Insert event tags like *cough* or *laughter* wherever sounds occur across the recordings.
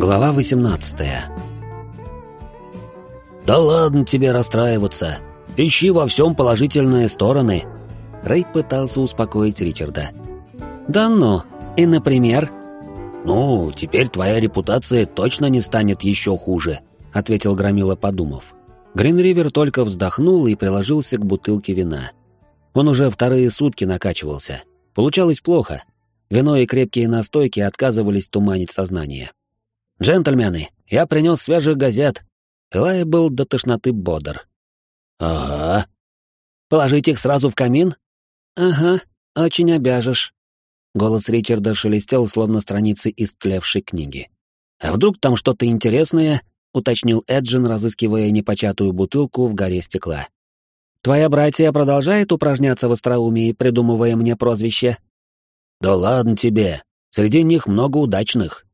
Глава 18 «Да ладно тебе расстраиваться. Ищи во всем положительные стороны». Рэй пытался успокоить Ричарда. «Да ну, и например?» «Ну, теперь твоя репутация точно не станет еще хуже», — ответил Громила, подумав. Гринривер только вздохнул и приложился к бутылке вина. Он уже вторые сутки накачивался. Получалось плохо. Вино и крепкие настойки отказывались туманить сознание. «Джентльмены, я принес свежих газет». Элай был до тошноты бодр. «Ага». «Положить их сразу в камин?» «Ага, очень обяжешь». Голос Ричарда шелестел, словно страницы истлевшей книги. «А вдруг там что-то интересное?» — уточнил Эджин, разыскивая непочатую бутылку в горе стекла. «Твоя братья продолжает упражняться в остроумии, придумывая мне прозвище?» «Да ладно тебе, среди них много удачных».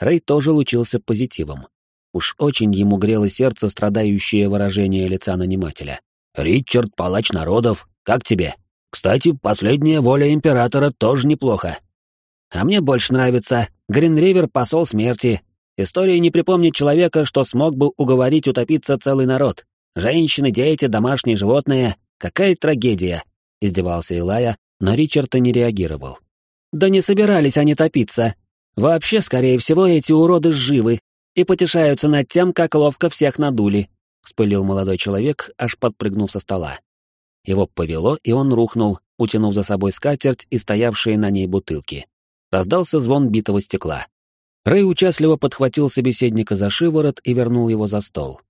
Рэй тоже лучился позитивом. Уж очень ему грело сердце страдающее выражение лица нанимателя. «Ричард, палач народов, как тебе?» Кстати, последняя воля императора тоже неплохо. А мне больше нравится Гринривер — посол смерти. История не припомнит человека, что смог бы уговорить утопиться целый народ. Женщины, дети, домашние животные. Какая трагедия!» — издевался Илая, но Ричард не реагировал. «Да не собирались они топиться. Вообще, скорее всего, эти уроды живы и потешаются над тем, как ловко всех надули», — вспылил молодой человек, аж подпрыгнув со стола. Его повело, и он рухнул, утянув за собой скатерть и стоявшие на ней бутылки. Раздался звон битого стекла. Рэй участливо подхватил собеседника за шиворот и вернул его за стол.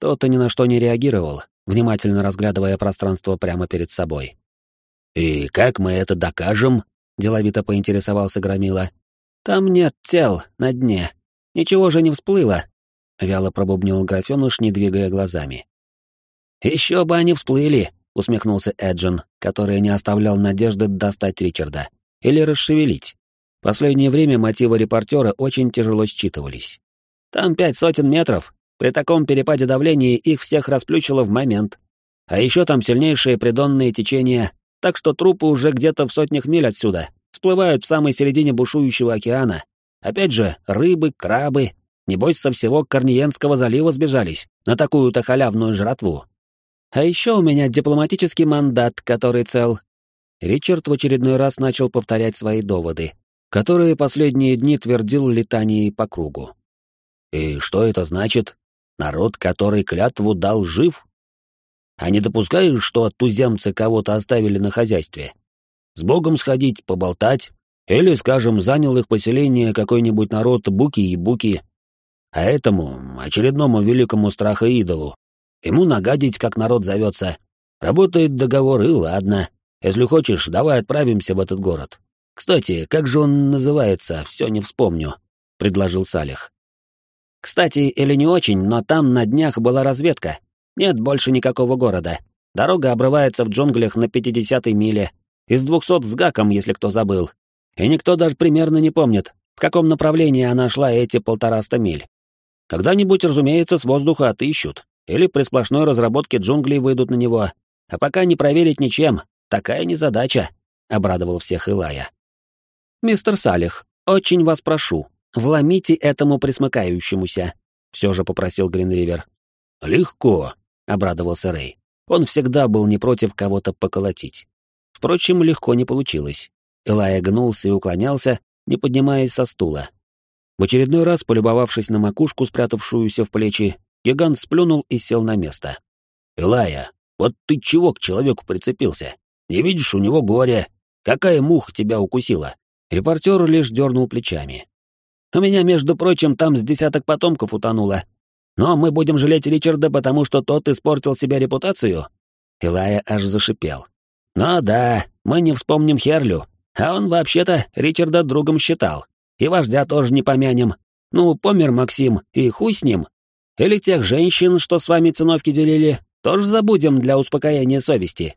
Тот-то ни на что не реагировал, внимательно разглядывая пространство прямо перед собой. «И как мы это докажем?» — деловито поинтересовался Громила. «Там нет тел на дне. Ничего же не всплыло», — вяло пробубнил графёныш, не двигая глазами. «Еще бы они всплыли!» — усмехнулся Эджин, который не оставлял надежды достать Ричарда. Или расшевелить. Последнее время мотивы репортера очень тяжело считывались. «Там пять сотен метров. При таком перепаде давления их всех расплющило в момент. А еще там сильнейшие придонные течения, так что трупы уже где-то в сотнях миль отсюда, всплывают в самой середине бушующего океана. Опять же, рыбы, крабы. Небось, со всего Корниенского залива сбежались на такую-то халявную жратву. А еще у меня дипломатический мандат, который цел. Ричард в очередной раз начал повторять свои доводы, которые последние дни твердил летанией по кругу. И что это значит? Народ, который клятву дал, жив? А не допускаешь, что туземцы кого-то оставили на хозяйстве? С Богом сходить, поболтать? Или, скажем, занял их поселение какой-нибудь народ буки и буки? А этому, очередному великому страха идолу, Ему нагадить, как народ зовется. Работает договор, и ладно. Если хочешь, давай отправимся в этот город. Кстати, как же он называется, все не вспомню», — предложил Салих. «Кстати, или не очень, но там на днях была разведка. Нет больше никакого города. Дорога обрывается в джунглях на 50-й миле. Из двухсот с гаком, если кто забыл. И никто даже примерно не помнит, в каком направлении она шла эти полтораста миль. Когда-нибудь, разумеется, с воздуха отыщут. Или при сплошной разработке джунглей выйдут на него. А пока не проверить ничем, такая незадача», — обрадовал всех Илая. «Мистер Салих, очень вас прошу, вломите этому присмыкающемуся», — все же попросил Гринривер. «Легко», — обрадовался Рэй. Он всегда был не против кого-то поколотить. Впрочем, легко не получилось. Илая гнулся и уклонялся, не поднимаясь со стула. В очередной раз, полюбовавшись на макушку, спрятавшуюся в плечи, Гигант сплюнул и сел на место. «Илая, вот ты чего к человеку прицепился? Не видишь, у него горе. Какая муха тебя укусила?» Репортер лишь дернул плечами. «У меня, между прочим, там с десяток потомков утонуло. Но мы будем жалеть Ричарда, потому что тот испортил себе репутацию?» Илая аж зашипел. «Ну да, мы не вспомним Херлю, а он вообще-то Ричарда другом считал. И вождя тоже не помянем. Ну, помер Максим, и хуй с ним. Или тех женщин, что с вами циновки делили, тоже забудем для успокоения совести.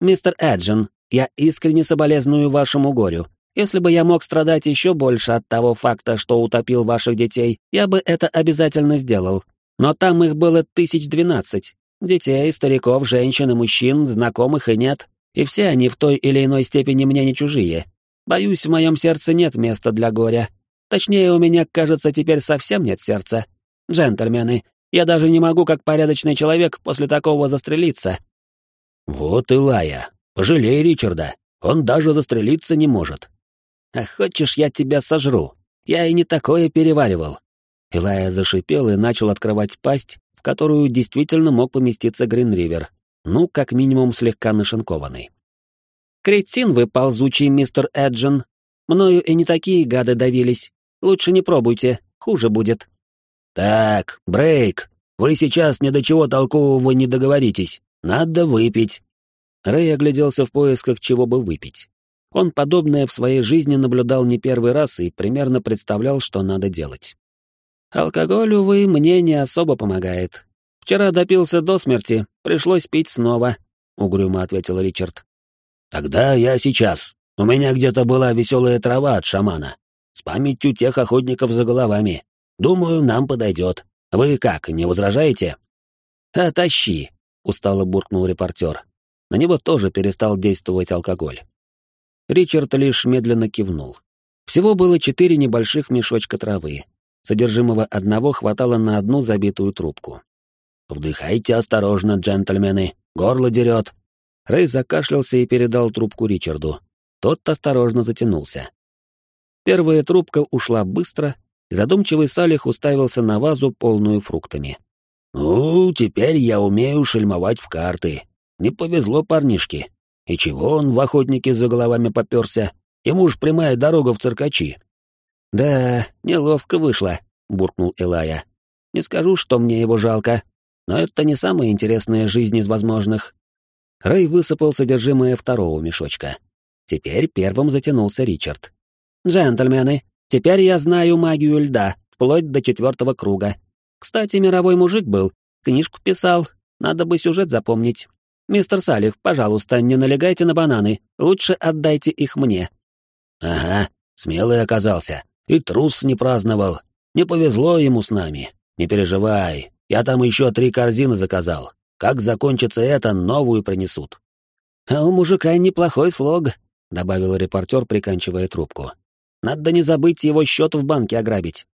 Мистер Эджин, я искренне соболезную вашему горю. Если бы я мог страдать еще больше от того факта, что утопил ваших детей, я бы это обязательно сделал. Но там их было тысяч двенадцать. Детей, стариков, женщин и мужчин, знакомых и нет. И все они в той или иной степени мне не чужие. Боюсь, в моем сердце нет места для горя. Точнее, у меня, кажется, теперь совсем нет сердца. Джентльмены, я даже не могу, как порядочный человек, после такого застрелиться». «Вот и лая. Пожалей Ричарда. Он даже застрелиться не может». «А хочешь, я тебя сожру? Я и не такое переваривал». Илая зашипел и начал открывать пасть, в которую действительно мог поместиться Гринривер, ну, как минимум слегка нашинкованный. «Кретин вы, ползучий мистер Эджин. Мною и не такие гады давились. Лучше не пробуйте, хуже будет». «Так, Брейк, вы сейчас ни до чего толкового не договоритесь. Надо выпить». Рэй огляделся в поисках чего бы выпить. Он подобное в своей жизни наблюдал не первый раз и примерно представлял, что надо делать. «Алкоголь, увы, мне не особо помогает. Вчера допился до смерти, пришлось пить снова», — угрюмо ответил Ричард. «Тогда я сейчас. У меня где-то была веселая трава от шамана. С памятью тех охотников за головами. Думаю, нам подойдет. Вы как, не возражаете?» «Отащи», — устало буркнул репортер. На него тоже перестал действовать алкоголь. Ричард лишь медленно кивнул. Всего было четыре небольших мешочка травы. Содержимого одного хватало на одну забитую трубку. «Вдыхайте осторожно, джентльмены, горло дерет». Рэй закашлялся и передал трубку Ричарду. Тот осторожно затянулся. Первая трубка ушла быстро, и задумчивый Салих уставился на вазу, полную фруктами. «Ну, теперь я умею шельмовать в карты. Не повезло парнишке. И чего он в охотнике за головами попёрся? Ему ж прямая дорога в циркачи. Да, неловко вышло, буркнул Элая. Не скажу, что мне его жалко, но это не самая интересная жизнь из возможных. Рэй высыпал содержимое второго мешочка. Теперь первым затянулся Ричард. «Джентльмены, теперь я знаю магию льда, вплоть до четвертого круга. Кстати, мировой мужик был, книжку писал, надо бы сюжет запомнить. «Мистер Салих, пожалуйста, не налегайте на бананы, лучше отдайте их мне». «Ага, смелый оказался. И трус не праздновал. Не повезло ему с нами. Не переживай, я там еще три корзины заказал. Как закончится это, новую принесут». «А у мужика неплохой слог», — добавил репортер, приканчивая трубку. «Надо не забыть его счет в банке ограбить».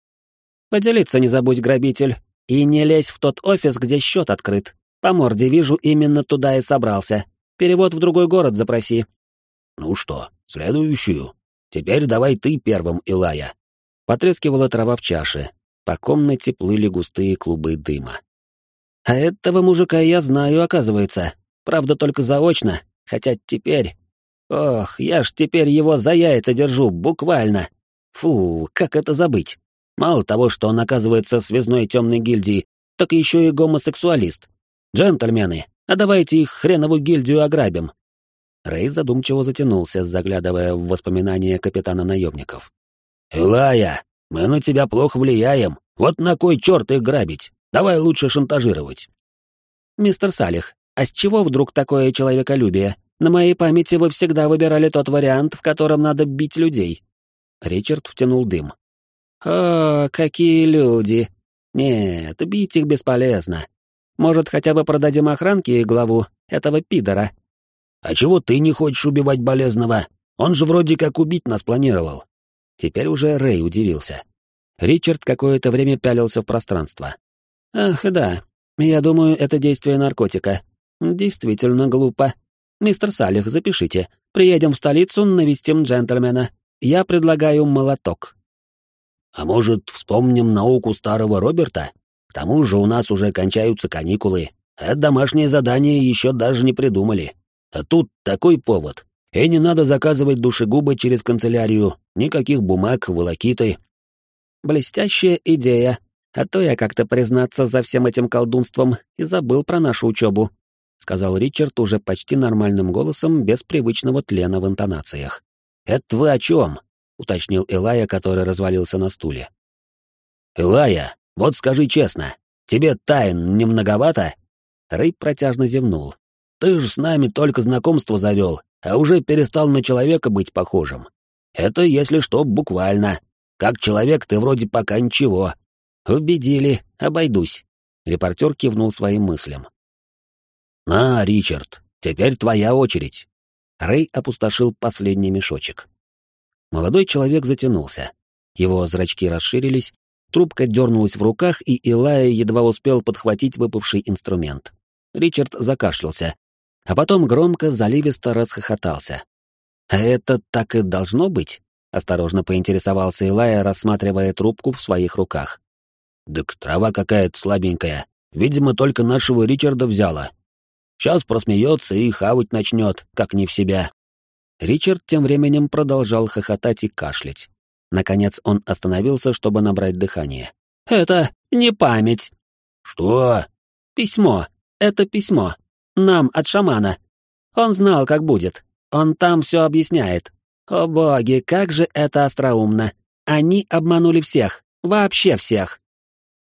«Поделиться не забудь, грабитель, и не лезь в тот офис, где счет открыт. По морде вижу, именно туда и собрался. Перевод в другой город запроси. Ну что, следующую? Теперь давай ты первым, Илая. Потрескивала трава в чаше. По комнате плыли густые клубы дыма. А этого мужика я знаю, оказывается. Правда, только заочно. Хотя теперь... Ох, я ж теперь его за яйца держу, буквально. Фу, как это забыть? Мало того, что он оказывается связной темной гильдии, так еще и гомосексуалист. «Джентльмены, а давайте их хренову гильдию ограбим!» Рэй задумчиво затянулся, заглядывая в воспоминания капитана наемников. «Илая, мы на тебя плохо влияем. Вот на кой черт их грабить? Давай лучше шантажировать». «Мистер Салих, а с чего вдруг такое человеколюбие? На моей памяти вы всегда выбирали тот вариант, в котором надо бить людей». Ричард втянул дым. «О, какие люди! Нет, бить их бесполезно. Может, хотя бы продадим охранке главу этого пидора?» «А чего ты не хочешь убивать болезного? Он же вроде как убить нас планировал». Теперь уже Рэй удивился. Ричард какое-то время пялился в пространство. «Ах, да. Я думаю, это действие наркотика. Действительно глупо. Мистер Салих, запишите. Приедем в столицу, навестим джентльмена. Я предлагаю молоток». «А может, вспомним науку старого Роберта?» К тому же у нас уже кончаются каникулы, а домашнее задание еще даже не придумали. А тут такой повод. И не надо заказывать душегубы через канцелярию, никаких бумаг, волокиты. Блестящая идея. А то я как-то, признаться, за всем этим колдунством и забыл про нашу учебу, — сказал Ричард уже почти нормальным голосом, без привычного тлена в интонациях. «Это вы о чем?» — уточнил Элая, который развалился на стуле. «Элая, вот скажи честно, тебе тайн не многовато?» Рэй протяжно зевнул. «Ты же с нами только знакомство завел, а уже перестал на человека быть похожим. Это, если что, буквально. Как человек ты вроде пока ничего». «Убедили, обойдусь», — репортер кивнул своим мыслям. «На, Ричард, теперь твоя очередь». Рэй опустошил последний мешочек. Молодой человек затянулся. Его зрачки расширились, трубка дернулась в руках, и Илая едва успел подхватить выпавший инструмент. Ричард закашлялся, а потом громко, заливисто расхохотался. «А это так и должно быть?» — осторожно поинтересовался Илая, рассматривая трубку в своих руках. «Так трава какая-то слабенькая. Видимо, только нашего Ричарда взяла. Сейчас просмеется и хавать начнет, как не в себя». Ричард тем временем продолжал хохотать и кашлять. Наконец он остановился, чтобы набрать дыхание. «Это не память!» «Что?» «Письмо. Это письмо. Нам от шамана. Он знал, как будет. Он там все объясняет. О боги, как же это остроумно. Они обманули всех. Вообще всех!»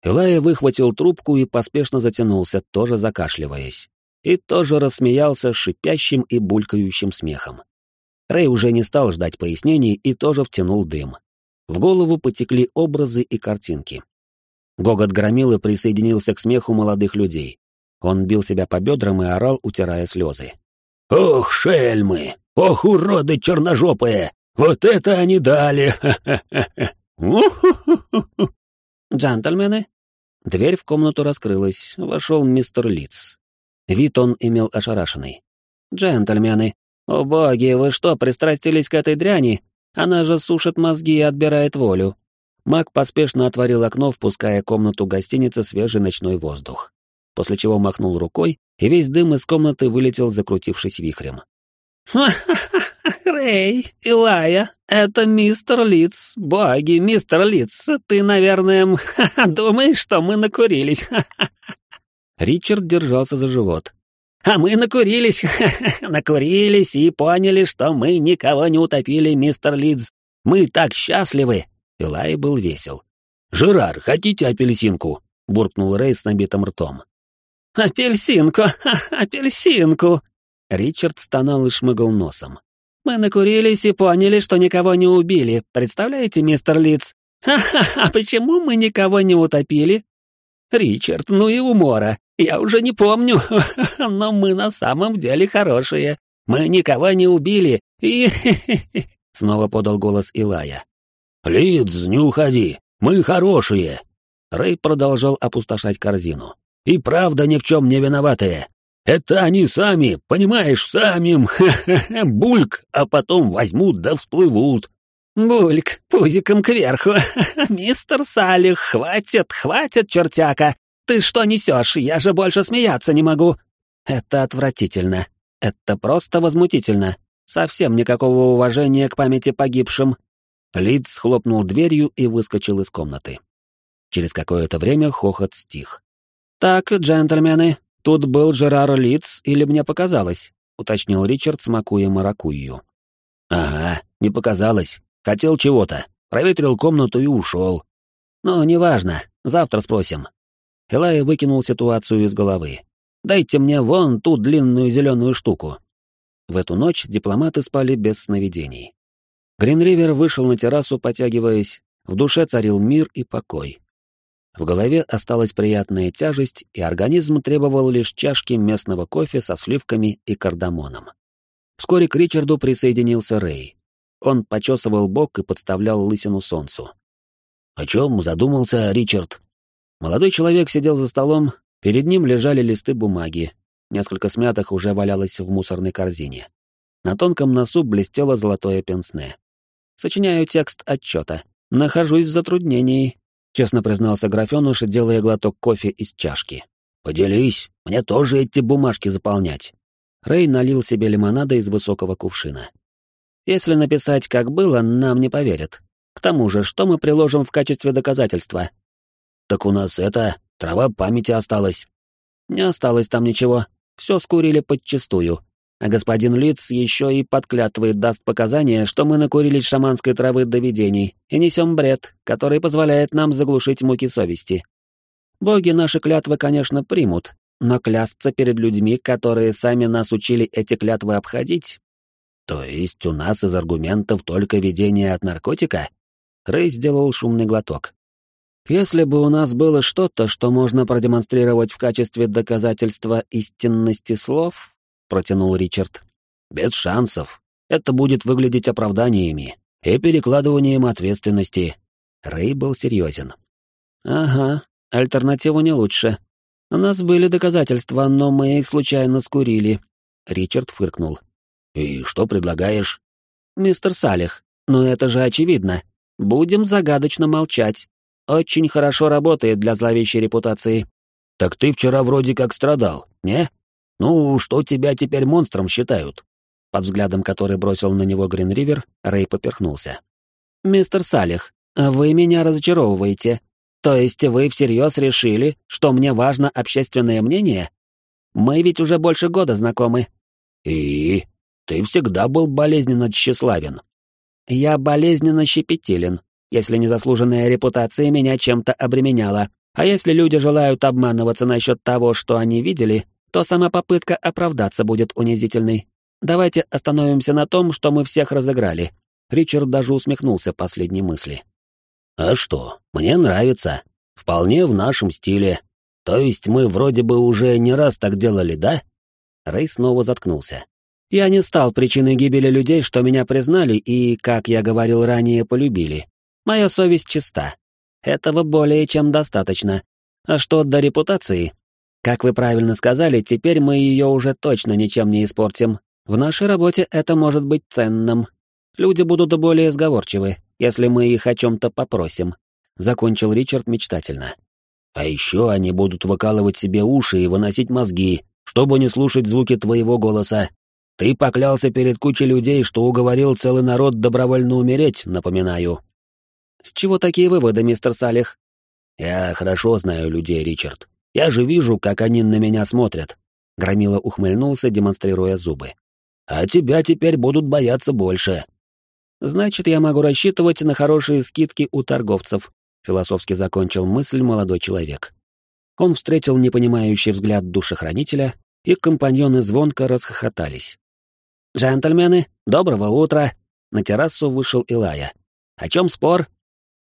Илая выхватил трубку и поспешно затянулся, тоже закашливаясь. И тоже рассмеялся шипящим и булькающим смехом. Рэй уже не стал ждать пояснений и тоже втянул дым. В голову потекли образы и картинки. Гогот громилы присоединился к смеху молодых людей. Он бил себя по бедрам и орал, утирая слезы. «Ох, шельмы! Ох, уроды черножопые! Вот это они дали! «Джентльмены, Дверь в комнату раскрылась, вошел мистер Литц. Вид он имел ошарашенный. «Джентльмены, о боги, вы что, пристрастились к этой дряни? Она же сушит мозги и отбирает волю». Маг поспешно отворил окно, впуская в комнату гостиницы свежий ночной воздух. После чего махнул рукой, и весь дым из комнаты вылетел, закрутившись вихрем. «Ха-ха-ха! *laughs* Рэй, Илая, это мистер Литц. Боги, мистер Литц, ты, наверное, *laughs* думаешь, что мы накурились?» *laughs* Ричард держался за живот. «А мы накурились, накурились и поняли, что мы никого не утопили, мистер Лидс. Мы так счастливы!» Илай был весел. «Жерар, хотите апельсинку?» — буркнул Рэй с набитым ртом. «Апельсинку! *laughs* Апельсинку!» Ричард стонал и шмыгал носом. «Мы накурились и поняли, что никого не убили. Представляете, мистер Литц? *laughs* А почему мы никого не утопили?» «Ричард, ну и умора. Я уже не помню, *laughs* но мы на самом деле хорошие. Мы никого не убили и...» Снова подал голос Илая. «Лидз, не уходи. Мы хорошие!» Рэй продолжал опустошать корзину. «И правда ни в чем не виноватые. Это они сами, понимаешь, сами, бульк, а потом возьмут да всплывут. Бульк, пузиком кверху. *laughs* Мистер Салих, хватит, хватит, чертяка. Ты что несешь? Я же больше смеяться не могу. Это отвратительно. Это просто возмутительно. Совсем никакого уважения к памяти погибшим. Лидс хлопнул дверью и выскочил из комнаты. Через какое-то время хохот стих. «Так, джентльмены, «Тут был Жерар Литц, или мне показалось?» — уточнил Ричард, смакуя маракуйю. «Ага, не показалось. Хотел чего-то. Проветрил комнату и ушел». «Ну, неважно. Завтра спросим». Элай выкинул ситуацию из головы. «Дайте мне вон ту длинную зеленую штуку». В эту ночь дипломаты спали без сновидений. Гринривер вышел на террасу, потягиваясь. В душе царил мир и покой. В голове осталась приятная тяжесть, и организм требовал лишь чашки местного кофе со сливками и кардамоном. Вскоре к Ричарду присоединился Рэй. Он почесывал бок и подставлял лысину солнцу. «О чем задумался Ричард?» Молодой человек сидел за столом, перед ним лежали листы бумаги, несколько смятых уже валялось в мусорной корзине. На тонком носу блестело золотое пенсне. Сочиняю текст отчета. Нахожусь в затруднении, честно признался графёныш, делая глоток кофе из чашки. «Поделись, мне тоже эти бумажки заполнять». Рэй налил себе лимонада из высокого кувшина. «Если написать, как было, нам не поверят. К тому же, что мы приложим в качестве доказательства?» «Так у нас это, трава памяти осталась». «Не осталось там ничего. Все скурили подчистую. А господин Лиц еще и подклятывает даст показания, что мы накурились шаманской травы до видений и несем бред, который позволяет нам заглушить муки совести. Боги наши клятвы, конечно, примут, но клясться перед людьми, которые сами нас учили эти клятвы обходить... То есть у нас из аргументов только видение от наркотика? Рэй сделал шумный глоток. Если бы у нас было что-то, что можно продемонстрировать в качестве доказательства истинности слов, — протянул Ричард. «Без шансов. Это будет выглядеть оправданиями и перекладыванием ответственности. Рэй был серьезен. «Ага, альтернатива не лучше. У нас были доказательства, но мы их случайно скурили». Ричард фыркнул. «И что предлагаешь?» «Мистер Салих, ну это же очевидно. Будем загадочно молчать. Очень хорошо работает для зловещей репутации». «Так ты вчера вроде как страдал, не? Ну, что тебя теперь монстром считают?» Под взглядом, который бросил на него Гринривер, Рэй поперхнулся. «Мистер Салих, вы меня разочаровываете. То есть вы всерьез решили, что мне важно общественное мнение? Мы ведь уже больше года знакомы». «И? Ты всегда был болезненно тщеславен». «Я болезненно щепетилен, если незаслуженная репутация меня чем-то обременяла. А если люди желают обманываться насчет того, что они видели, то сама попытка оправдаться будет унизительной. Давайте остановимся на том, что мы всех разыграли. Ричард даже усмехнулся последней мысли. А что, мне нравится. Вполне в нашем стиле. То есть мы вроде бы уже не раз так делали, да? Рэй снова заткнулся. Я не стал причиной гибели людей, что меня признали и, как я говорил ранее, полюбили. Моя совесть чиста. Этого более чем достаточно. А что до репутации? Как вы правильно сказали, теперь мы ее уже точно ничем не испортим. В нашей работе это может быть ценным. Люди будут более сговорчивы, если мы их о чем-то попросим. Закончил Ричард мечтательно. А еще они будут выкалывать себе уши и выносить мозги, чтобы не слушать звуки твоего голоса. Ты поклялся перед кучей людей, что уговорил целый народ добровольно умереть, напоминаю. С чего такие выводы, мистер Салих? Я хорошо знаю людей, Ричард. Я же вижу, как они на меня смотрят. Громила ухмыльнулся, демонстрируя зубы а тебя теперь будут бояться больше. Значит, я могу рассчитывать на хорошие скидки у торговцев, философски закончил мысль молодой человек. Он встретил непонимающий взгляд душехранителя, и компаньоны звонко расхохотались. «Джентльмены, доброго утра!» На террасу вышел Илая. «О чем спор?»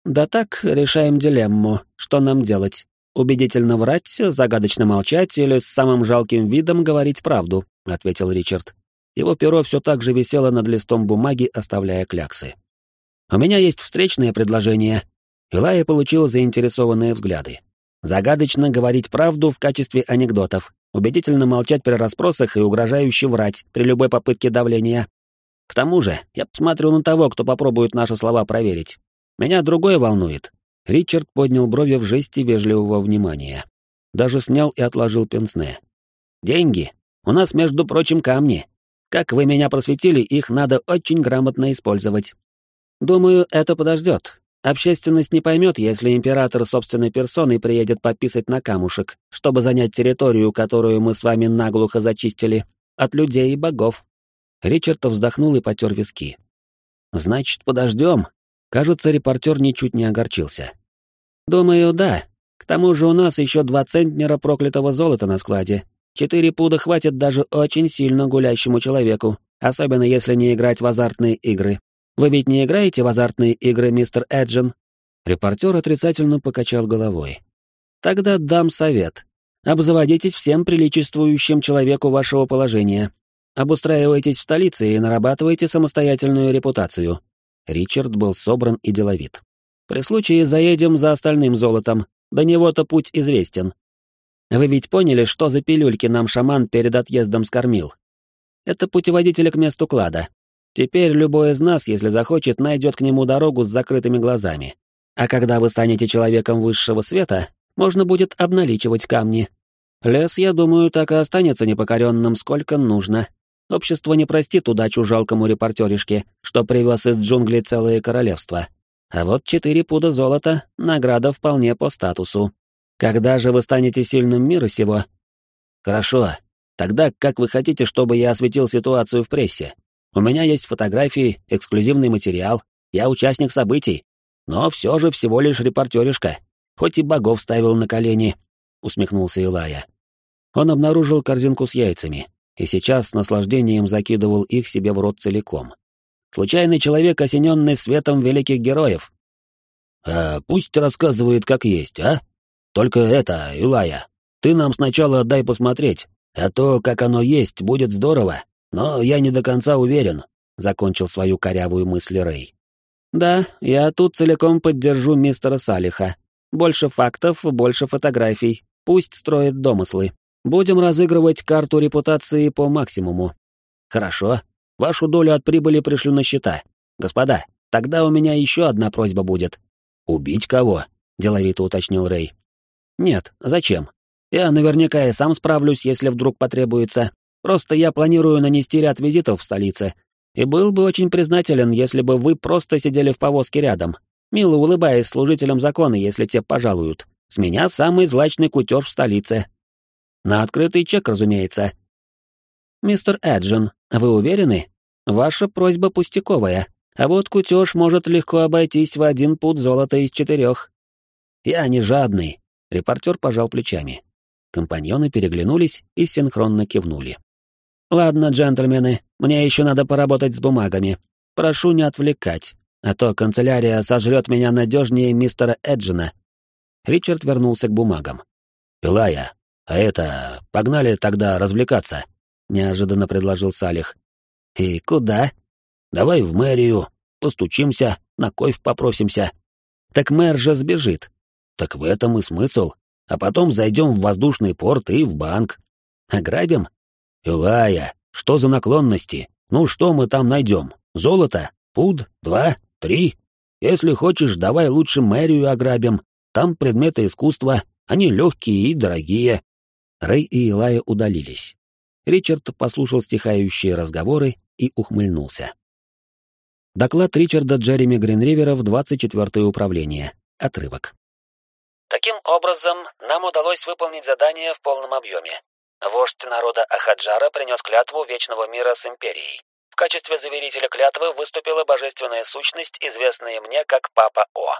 «Да так, решаем дилемму. Что нам делать? Убедительно врать, загадочно молчать или с самым жалким видом говорить правду?» — ответил Ричард. Его перо все так же висело над листом бумаги, оставляя кляксы. «У меня есть встречное предложение». Илая получил заинтересованные взгляды. Загадочно говорить правду в качестве анекдотов, убедительно молчать при расспросах и угрожающе врать при любой попытке давления. К тому же, я посмотрю на того, кто попробует наши слова проверить. Меня другое волнует. Ричард поднял брови в жесте вежливого внимания. Даже снял и отложил пенсне. «Деньги. У нас, между прочим, камни. Как вы меня просветили, их надо очень грамотно использовать. Думаю, это подождет. Общественность не поймет, если император собственной персоной приедет пописать на камушек, чтобы занять территорию, которую мы с вами наглухо зачистили, от людей и богов. Ричард вздохнул и потер виски. Значит, подождем. Кажется, репортер ничуть не огорчился. Думаю, да. К тому же у нас еще два центнера проклятого золота на складе, Четыре пуда хватит даже очень сильно гулящему человеку, особенно если не играть в азартные игры. Вы ведь не играете в азартные игры, мистер Эджин? Репортер отрицательно покачал головой. Тогда дам совет. Обзаводитесь всем приличествующим человеку вашего положения. Обустраивайтесь в столице и нарабатывайте самостоятельную репутацию. Ричард был собран и деловит. При случае заедем за остальным золотом. До него-то путь известен. Вы ведь поняли, что за пилюльки нам шаман перед отъездом скормил? Это путеводители к месту клада. Теперь любой из нас, если захочет, найдет к нему дорогу с закрытыми глазами. А когда вы станете человеком высшего света, можно будет обналичивать камни. Лес, я думаю, так и останется непокоренным, сколько нужно. Общество не простит удачу жалкому репортеришке, что привез из джунглей целое королевство. А вот четыре пуда золота — награда вполне по статусу. Когда же вы станете сильным мира сего? Хорошо. Тогда как вы хотите, чтобы я осветил ситуацию в прессе? У меня есть фотографии, эксклюзивный материал, я участник событий. Но все же всего лишь репортеришка, хоть и богов ставил на колени, — усмехнулся Илая. Он обнаружил корзинку с яйцами, и сейчас с наслаждением закидывал их себе в рот целиком. Случайный человек, осененный светом великих героев. «А пусть рассказывает, как есть, а?» Только это, Илая, ты нам сначала дай посмотреть, а то, как оно есть, будет здорово, но я не до конца уверен», — закончил свою корявую мысль Рэй. Да, я тут целиком поддержу мистера Салиха. Больше фактов, больше фотографий. Пусть строит домыслы. Будем разыгрывать карту репутации по максимуму. Хорошо. Вашу долю от прибыли пришлю на счета. Господа, тогда у меня еще одна просьба будет. Убить кого? деловито уточнил Рэй. Нет, зачем? Я наверняка и сам справлюсь, если вдруг потребуется. Просто я планирую нанести ряд визитов в столице. И был бы очень признателен, если бы вы просто сидели в повозке рядом, мило улыбаясь служителям закона, если те пожалуют. С меня самый злачный кутеж в столице. На открытый чек, разумеется. Мистер Эджин, вы уверены? Ваша просьба пустяковая, а вот кутеж может легко обойтись в один пуд золота из четырех. Я не жадный. Репортер пожал плечами. Компаньоны переглянулись и синхронно кивнули. «Ладно, джентльмены, мне еще надо поработать с бумагами. Прошу не отвлекать, а то канцелярия сожрет меня надежнее мистера Эджина». Ричард вернулся к бумагам. «Пилая, а это... Погнали тогда развлекаться», — неожиданно предложил Салих. «И куда?» «Давай в мэрию, постучимся, на кофе попросимся». «Так мэр же сбежит». «Так в этом и смысл. А потом зайдем в воздушный порт и в банк. Ограбим?» «Илая, что за наклонности? Ну что мы там найдем? Золото? Пуд? Два? Три? Если хочешь, давай лучше мэрию ограбим. Там предметы искусства, они легкие и дорогие». Рэй и Илая удалились. Ричард послушал стихающие разговоры и ухмыльнулся. Доклад Ричарда Джереми Гринривера в 24-е управление. Отрывок. Таким образом, нам удалось выполнить задание в полном объеме. Вождь народа Ахаджара принес клятву вечного мира с Империей. В качестве заверителя клятвы выступила божественная сущность, известная мне как Папа О.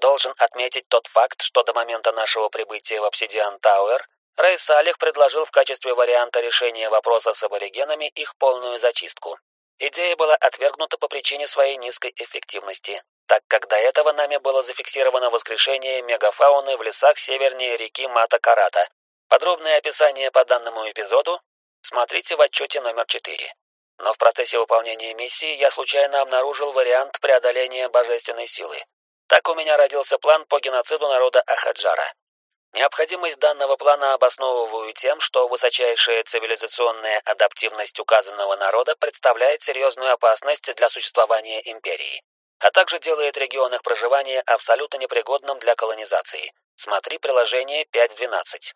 Должен отметить тот факт, что до момента нашего прибытия в Обсидиан Тауэр Рэй Салих предложил в качестве варианта решения вопроса с аборигенами их полную зачистку. Идея была отвергнута по причине своей низкой эффективности, так как до этого нами было зафиксировано воскрешение мегафауны в лесах севернее реки Мата-Карата, Подробное описание по данному эпизоду смотрите в отчете номер 4. Но в процессе выполнения миссии я случайно обнаружил вариант преодоления божественной силы. Так у меня родился план по геноциду народа Ахаджара. Необходимость данного плана обосновываю тем, что высочайшая цивилизационная адаптивность указанного народа представляет серьезную опасность для существования империи, а также делает регион их проживания абсолютно непригодным для колонизации. Смотри приложение 5.12.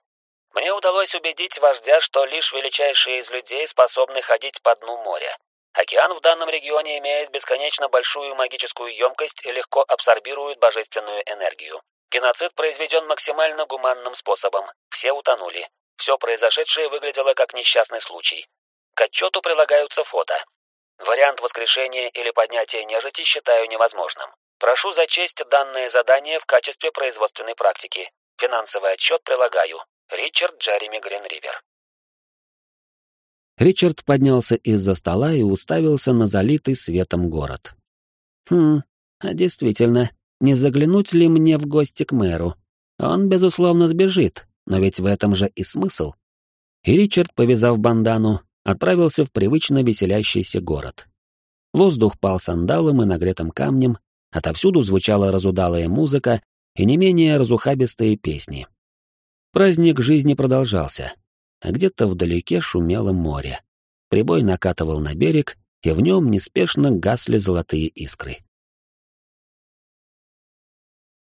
Мне удалось убедить вождя, что лишь величайшие из людей способны ходить по дну моря. Океан в данном регионе имеет бесконечно большую магическую емкость и легко абсорбирует божественную энергию. Геноцид произведен максимально гуманным способом. Все утонули. Все произошедшее выглядело как несчастный случай. К отчету прилагаются фото. Вариант воскрешения или поднятия нежити считаю невозможным. Прошу зачесть данное задание в качестве производственной практики. Финансовый отчет прилагаю. Ричард Джереми Гринривер. Ричард поднялся из-за стола и уставился на залитый светом город. Хм, а действительно, не заглянуть ли мне в гости к мэру? Он, безусловно, сбежит, но ведь в этом же и смысл. И Ричард, повязав бандану, отправился в привычно веселящийся город. Воздух пал сандалом и нагретым камнем, отовсюду звучала разудалая музыка и не менее разухабистые песни. Праздник жизни продолжался, а где-то вдалеке шумело море. Прибой накатывал на берег, и в нем неспешно гасли золотые искры.